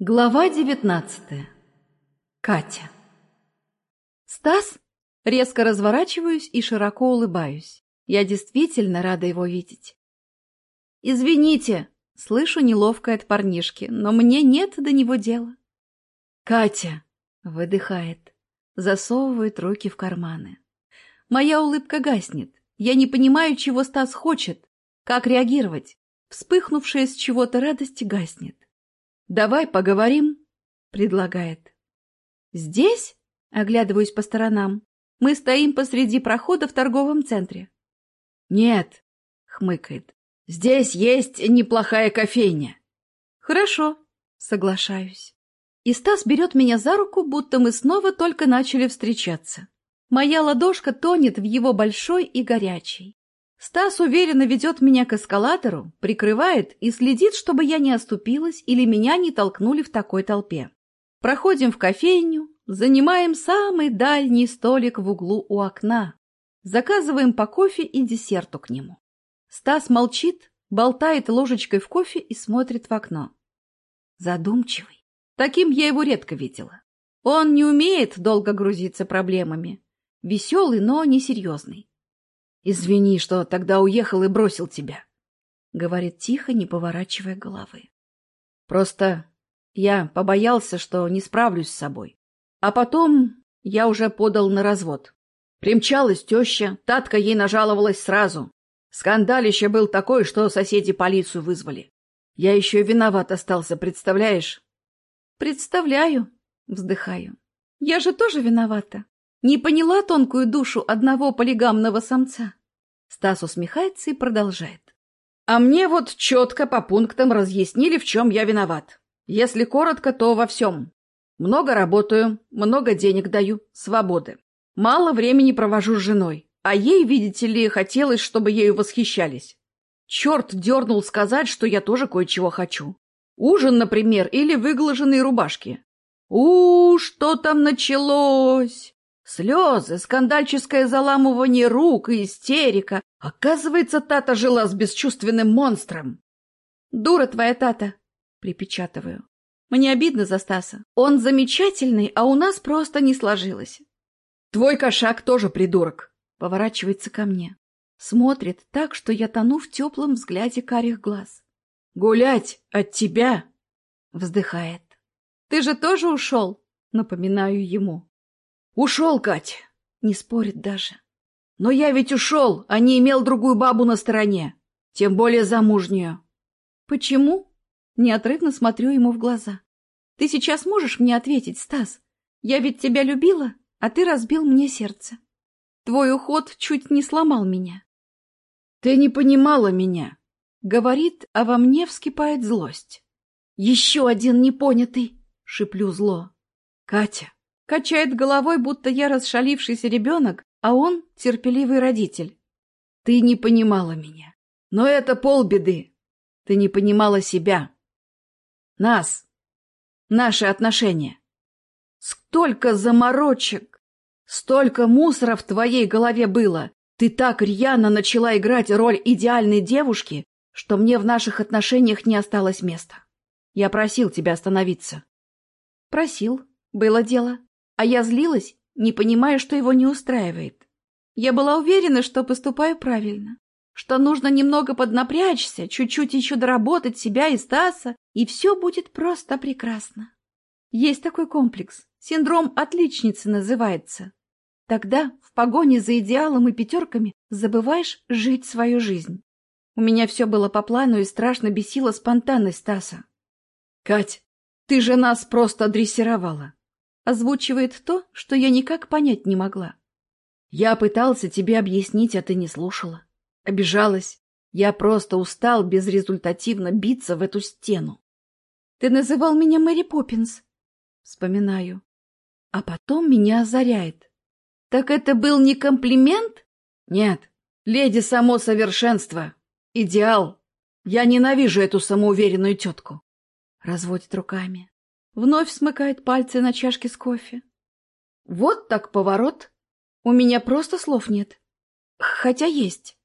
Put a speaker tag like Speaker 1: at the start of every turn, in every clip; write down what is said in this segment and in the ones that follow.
Speaker 1: Глава девятнадцатая. Катя. Стас? Резко разворачиваюсь и широко улыбаюсь. Я действительно рада его видеть. «Извините!» — слышу неловко от парнишки, но мне нет до него дела. «Катя!» — выдыхает, засовывает руки в карманы. Моя улыбка гаснет. Я не понимаю, чего Стас хочет, как реагировать. Вспыхнувшая с чего-то радости гаснет. «Давай поговорим», — предлагает. «Здесь?» — оглядываюсь по сторонам. «Мы стоим посреди прохода в торговом центре».
Speaker 2: «Нет», — хмыкает. «Здесь есть неплохая кофейня».
Speaker 1: «Хорошо», — соглашаюсь. И Стас берет меня за руку, будто мы снова только начали встречаться. Моя ладошка тонет в его большой и горячей. Стас уверенно ведет меня к эскалатору, прикрывает и следит, чтобы я не оступилась или меня не толкнули в такой толпе. Проходим в кофейню, занимаем самый дальний столик в углу у окна. Заказываем по кофе и десерту к нему. Стас молчит, болтает ложечкой в кофе и смотрит в окно. Задумчивый. Таким я его редко видела. Он не умеет долго грузиться проблемами. Веселый, но несерьезный.
Speaker 2: «Извини, что тогда уехал и бросил тебя», — говорит тихо, не поворачивая головы. «Просто я побоялся, что не справлюсь с собой. А потом я уже подал на развод. Примчалась теща, Татка ей нажаловалась сразу. Скандалище был такой, что соседи полицию вызвали. Я еще виноват остался, представляешь?»
Speaker 1: «Представляю», — вздыхаю. «Я же тоже виновата. Не поняла тонкую душу одного полигамного самца. Стас усмехается и продолжает.
Speaker 2: А мне вот четко по пунктам разъяснили, в чем я виноват. Если коротко, то во всем. Много работаю, много денег даю, свободы. Мало времени провожу с женой, а ей, видите ли, хотелось, чтобы ею восхищались. Черт дернул сказать, что я тоже кое-чего хочу. Ужин, например, или выглаженные рубашки. у, -у что там началось? Слезы, скандальческое заламывание рук и истерика. Оказывается, Тата жила с бесчувственным монстром.
Speaker 1: «Дура твоя Тата!» — припечатываю. Мне обидно за Стаса. Он замечательный, а у нас просто не сложилось.
Speaker 2: «Твой кошак тоже придурок!»
Speaker 1: — поворачивается ко мне. Смотрит так, что я тону в теплом взгляде карих глаз.
Speaker 2: «Гулять от тебя!»
Speaker 1: — вздыхает. «Ты же тоже ушел?» — напоминаю ему.
Speaker 2: Ушел, Кать. Не спорит даже. Но я ведь ушел, а не имел другую бабу на стороне. Тем более замужнюю.
Speaker 1: Почему? Неотрывно смотрю ему в глаза. Ты сейчас можешь мне ответить, Стас? Я ведь тебя любила, а ты разбил мне сердце. Твой уход чуть не сломал меня.
Speaker 2: Ты не понимала меня.
Speaker 1: Говорит, а во мне вскипает злость. Еще один непонятый, шиплю зло.
Speaker 2: Катя,
Speaker 1: Качает головой, будто я расшалившийся ребенок, а он терпеливый родитель.
Speaker 2: Ты не понимала меня. Но это полбеды. Ты не понимала себя. Нас. Наши отношения. Столько заморочек, столько мусора в твоей голове было. Ты так рьяно начала играть роль идеальной девушки, что мне в наших отношениях не осталось места. Я просил тебя остановиться.
Speaker 1: Просил. Было дело. А я злилась, не понимая, что его не устраивает. Я была уверена, что поступаю правильно, что нужно немного поднапрячься, чуть-чуть еще доработать себя и Стаса, и все будет просто прекрасно. Есть такой комплекс, синдром отличницы называется. Тогда в погоне за идеалом и пятерками забываешь жить свою жизнь. У меня все было по плану и страшно бесила спонтанность Стаса.
Speaker 2: — Кать, ты же нас просто дрессировала
Speaker 1: озвучивает то, что я никак понять не могла.
Speaker 2: Я пытался тебе объяснить, а ты не слушала. Обижалась. Я просто устал безрезультативно биться в эту стену.
Speaker 1: Ты называл меня Мэри Поппинс. Вспоминаю. А потом меня озаряет. Так это был не комплимент?
Speaker 2: Нет. Леди само совершенство. Идеал. Я ненавижу эту самоуверенную тетку.
Speaker 1: Разводит руками. Вновь смыкает пальцы на чашке с кофе. Вот так поворот. У меня просто слов нет. Хотя есть.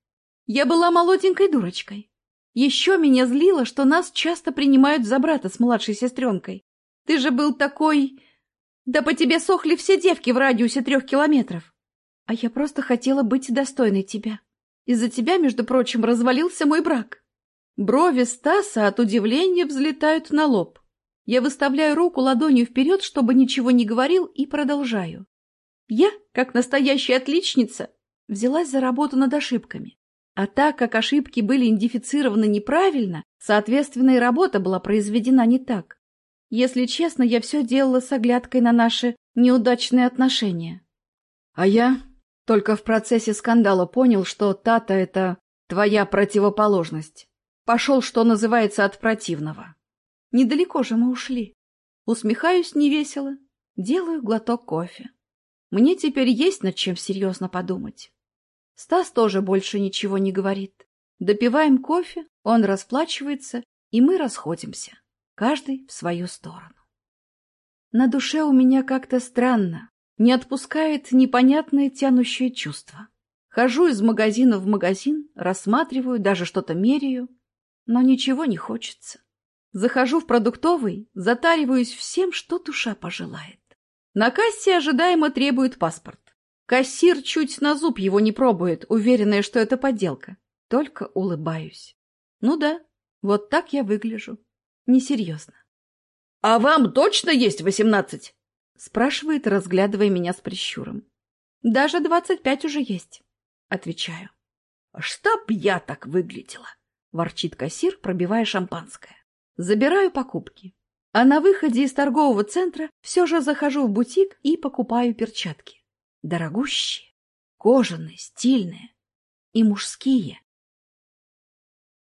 Speaker 1: Я была молоденькой дурочкой. Еще меня злило, что нас часто принимают за брата с младшей сестренкой. Ты же был такой... Да по тебе сохли все девки в радиусе трех километров. А я просто хотела быть достойной тебя. Из-за тебя, между прочим, развалился мой брак. Брови Стаса от удивления взлетают на лоб. Я выставляю руку ладонью вперед, чтобы ничего не говорил, и продолжаю. Я, как настоящая отличница, взялась за работу над ошибками. А так как ошибки были идентифицированы неправильно, соответственно, и работа была произведена не так. Если честно, я все делала с оглядкой на наши неудачные отношения.
Speaker 2: А я только в процессе скандала понял, что Тата — это твоя противоположность. Пошел, что называется, от противного.
Speaker 1: Недалеко же мы ушли. Усмехаюсь невесело, делаю глоток кофе. Мне теперь есть над чем серьезно подумать. Стас тоже больше ничего не говорит. Допиваем кофе, он расплачивается, и мы расходимся, каждый в свою сторону. На душе у меня как-то странно, не отпускает непонятное тянущее чувство. Хожу из магазина в магазин, рассматриваю, даже что-то меряю, но ничего не хочется. Захожу в продуктовый, затариваюсь всем, что душа пожелает. На кассе ожидаемо требует паспорт. Кассир чуть на зуб его не пробует, уверенная, что это подделка. Только улыбаюсь. Ну да, вот так я выгляжу. Несерьезно.
Speaker 2: — А вам точно есть восемнадцать?
Speaker 1: Спрашивает, разглядывая меня с прищуром. Даже двадцать пять уже есть. Отвечаю.
Speaker 2: Чтоб я так выглядела! Ворчит кассир, пробивая шампанское.
Speaker 1: Забираю покупки. А на выходе из торгового центра все же захожу в бутик и покупаю перчатки. Дорогущие, кожаные, стильные и мужские.